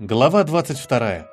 Глава 22.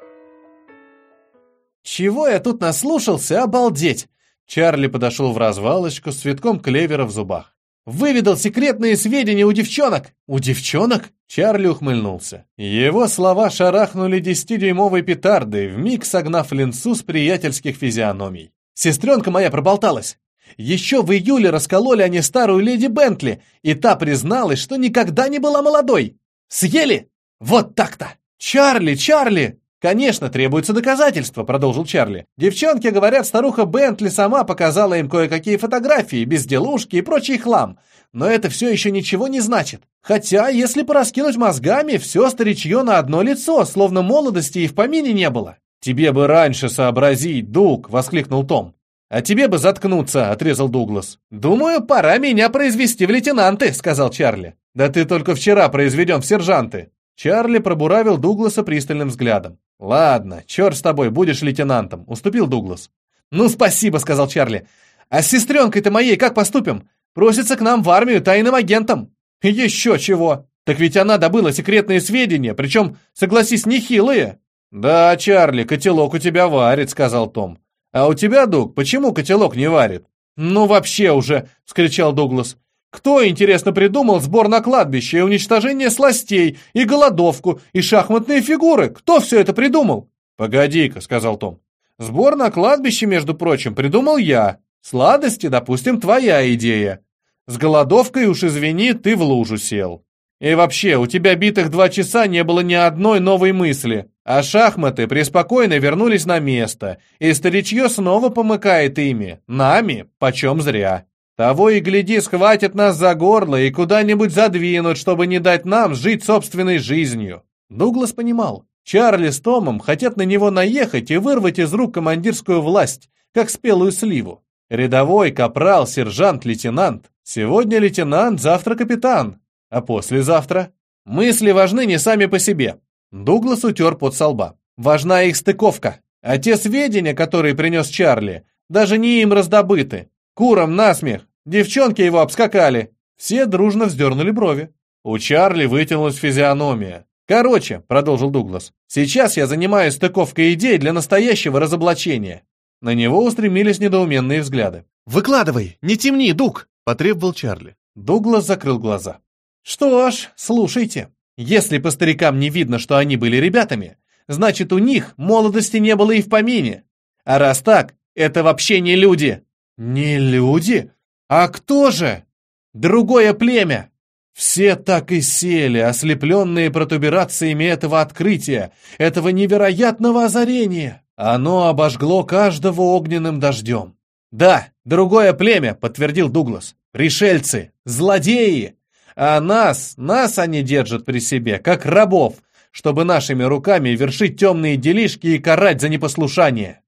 «Чего я тут наслушался? Обалдеть!» Чарли подошел в развалочку с цветком клевера в зубах. «Выведал секретные сведения у девчонок!» «У девчонок?» Чарли ухмыльнулся. Его слова шарахнули десятидюймовой петардой, вмиг согнав линцу с приятельских физиономий. «Сестренка моя проболталась! Еще в июле раскололи они старую леди Бентли, и та призналась, что никогда не была молодой! Съели? Вот так-то!» «Чарли, Чарли!» «Конечно, требуются доказательства», — продолжил Чарли. «Девчонки говорят, старуха Бентли сама показала им кое-какие фотографии, безделушки и прочий хлам. Но это все еще ничего не значит. Хотя, если пораскинуть мозгами, все старичье на одно лицо, словно молодости и в помине не было». «Тебе бы раньше сообразить, Дуг!» — воскликнул Том. «А тебе бы заткнуться!» — отрезал Дуглас. «Думаю, пора меня произвести в лейтенанты», — сказал Чарли. «Да ты только вчера произведен в сержанты». Чарли пробуравил Дугласа пристальным взглядом. «Ладно, черт с тобой, будешь лейтенантом», — уступил Дуглас. «Ну, спасибо», — сказал Чарли. «А с сестренкой-то моей как поступим? Просится к нам в армию тайным агентом». «Еще чего! Так ведь она добыла секретные сведения, причем, согласись, нехилые». «Да, Чарли, котелок у тебя варит», — сказал Том. «А у тебя, Дуг, почему котелок не варит?» «Ну вообще уже!» — вскричал Дуглас. Кто, интересно, придумал сбор на кладбище и уничтожение сластей, и голодовку, и шахматные фигуры? Кто все это придумал? Погоди-ка, сказал Том. Сбор на кладбище, между прочим, придумал я. Сладости, допустим, твоя идея. С голодовкой уж извини, ты в лужу сел. И вообще, у тебя битых два часа не было ни одной новой мысли. А шахматы преспокойно вернулись на место, и старичье снова помыкает ими. Нами, почем зря. Того и гляди, схватят нас за горло и куда-нибудь задвинут, чтобы не дать нам жить собственной жизнью. Дуглас понимал, Чарли с Томом хотят на него наехать и вырвать из рук командирскую власть, как спелую сливу. Рядовой, капрал, сержант, лейтенант. Сегодня лейтенант, завтра капитан. А послезавтра? Мысли важны не сами по себе. Дуглас утер под солба. Важна их стыковка. А те сведения, которые принес Чарли, даже не им раздобыты. Куром насмех. Девчонки его обскакали. Все дружно вздернули брови. У Чарли вытянулась физиономия. «Короче», — продолжил Дуглас, — «сейчас я занимаюсь стыковкой идей для настоящего разоблачения». На него устремились недоуменные взгляды. «Выкладывай, не темни, Дуг!» — потребовал Чарли. Дуглас закрыл глаза. «Что ж, слушайте. Если по старикам не видно, что они были ребятами, значит, у них молодости не было и в помине. А раз так, это вообще не люди». «Не люди? А кто же? Другое племя. Все так и сели, ослепленные протуберациями этого открытия, этого невероятного озарения. Оно обожгло каждого огненным дождем. «Да, другое племя», — подтвердил Дуглас. «Пришельцы, злодеи. А нас, нас они держат при себе, как рабов, чтобы нашими руками вершить темные делишки и карать за непослушание».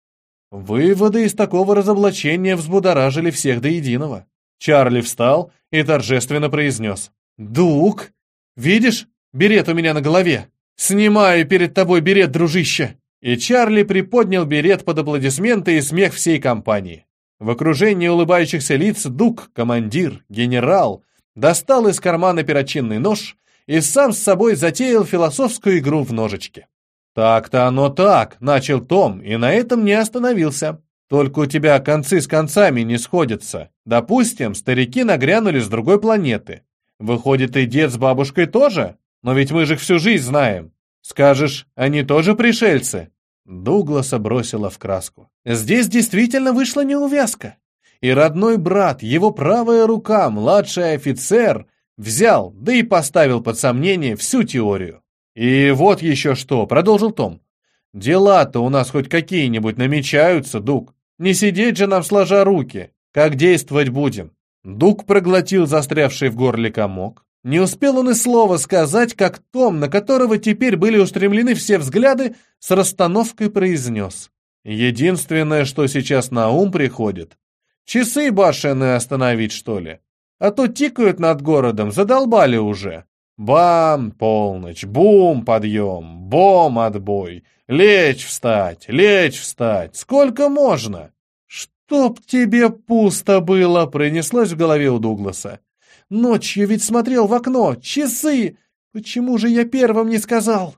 Выводы из такого разоблачения взбудоражили всех до единого. Чарли встал и торжественно произнес. «Дук, видишь, берет у меня на голове. Снимаю перед тобой берет, дружище!» И Чарли приподнял берет под аплодисменты и смех всей компании. В окружении улыбающихся лиц Дук, командир, генерал, достал из кармана перочинный нож и сам с собой затеял философскую игру в ножички. «Так-то оно так», — начал Том, и на этом не остановился. Только у тебя концы с концами не сходятся. Допустим, старики нагрянули с другой планеты. Выходит, и дед с бабушкой тоже? Но ведь мы же их всю жизнь знаем. Скажешь, они тоже пришельцы?» Дугласа бросила в краску. Здесь действительно вышла неувязка. И родной брат, его правая рука, младший офицер, взял, да и поставил под сомнение всю теорию. «И вот еще что», — продолжил Том. «Дела-то у нас хоть какие-нибудь намечаются, Дуг. Не сидеть же нам сложа руки. Как действовать будем? Дуг проглотил застрявший в горле комок. Не успел он и слова сказать, как Том, на которого теперь были устремлены все взгляды, с расстановкой произнес. Единственное, что сейчас на ум приходит, часы башенные остановить, что ли? А то тикают над городом, задолбали уже. Бам, полночь, бум, подъем, бом, отбой. Лечь, встать, лечь, встать. Сколько можно? Чтоб тебе пусто было, пронеслось в голове у Дугласа. Ночью ведь смотрел в окно, часы. Почему же я первым не сказал?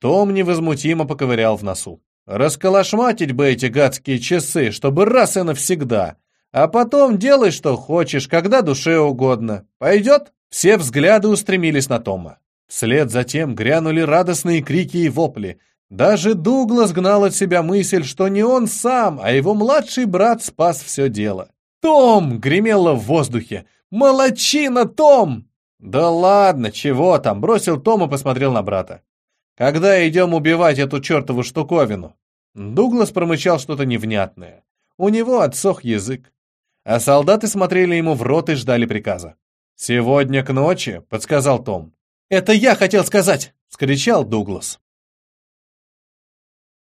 Том невозмутимо поковырял в носу. Расколошматить бы эти гадские часы, чтобы раз и навсегда. А потом делай, что хочешь, когда душе угодно. Пойдет? Все взгляды устремились на Тома. Вслед за тем грянули радостные крики и вопли. Даже Дуглас гнал от себя мысль, что не он сам, а его младший брат спас все дело. «Том!» — гремело в воздухе. «Молодчина, Том!» «Да ладно, чего там?» — бросил Том и посмотрел на брата. «Когда идем убивать эту чертову штуковину?» Дуглас промычал что-то невнятное. У него отсох язык. А солдаты смотрели ему в рот и ждали приказа. «Сегодня к ночи», — подсказал Том. «Это я хотел сказать!» — скричал Дуглас.